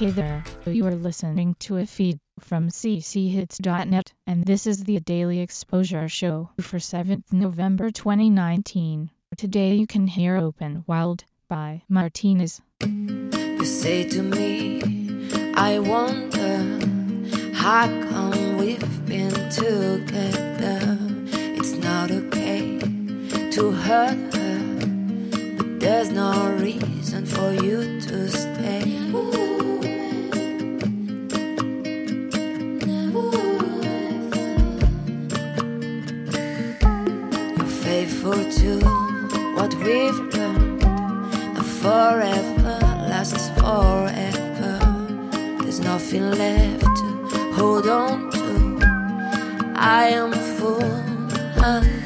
Hey there, you are listening to a feed from cchits.net, and this is the Daily Exposure Show for 7th November 2019. Today you can hear Open Wild by Martinez. You say to me, I wonder how come we've been together. It's not okay to hurt her, but there's no reason for you to stay. You're forever lasts forever. There's nothing left to hold on to. I am full of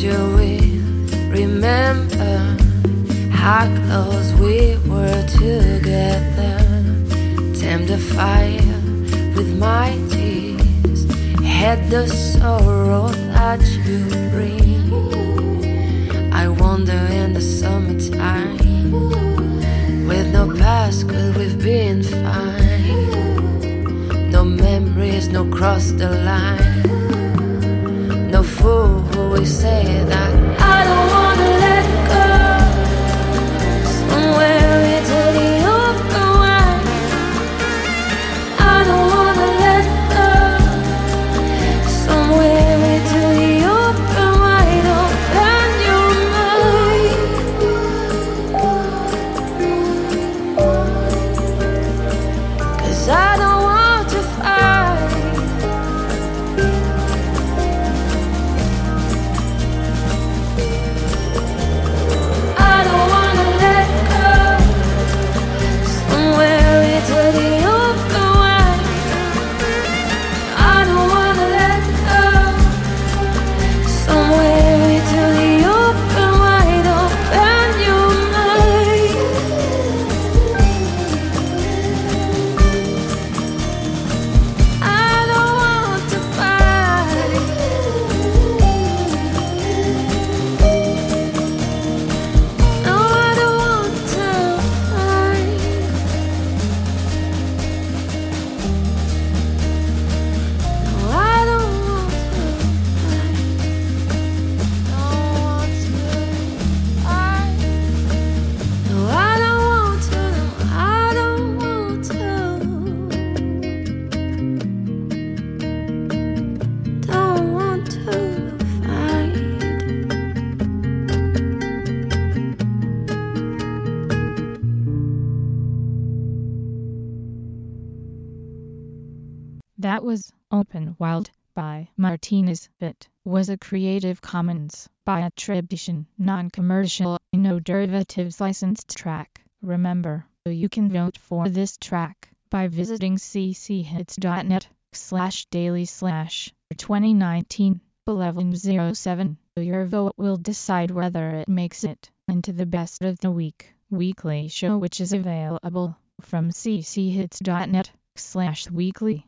you will remember how close we were together. Tame the fire with my tears. Had the sorrow that you bring. I wonder in the summertime, with no past, could we've been fine? No memories, no cross the line. No fool will say that I don't wanna That was Open Wild by Martinez. It was a Creative Commons by attribution, non-commercial, no derivatives licensed track. Remember, you can vote for this track by visiting cchits.net slash daily slash 2019 1107. Your vote will decide whether it makes it into the best of the week weekly show which is available from cchits.net slash weekly.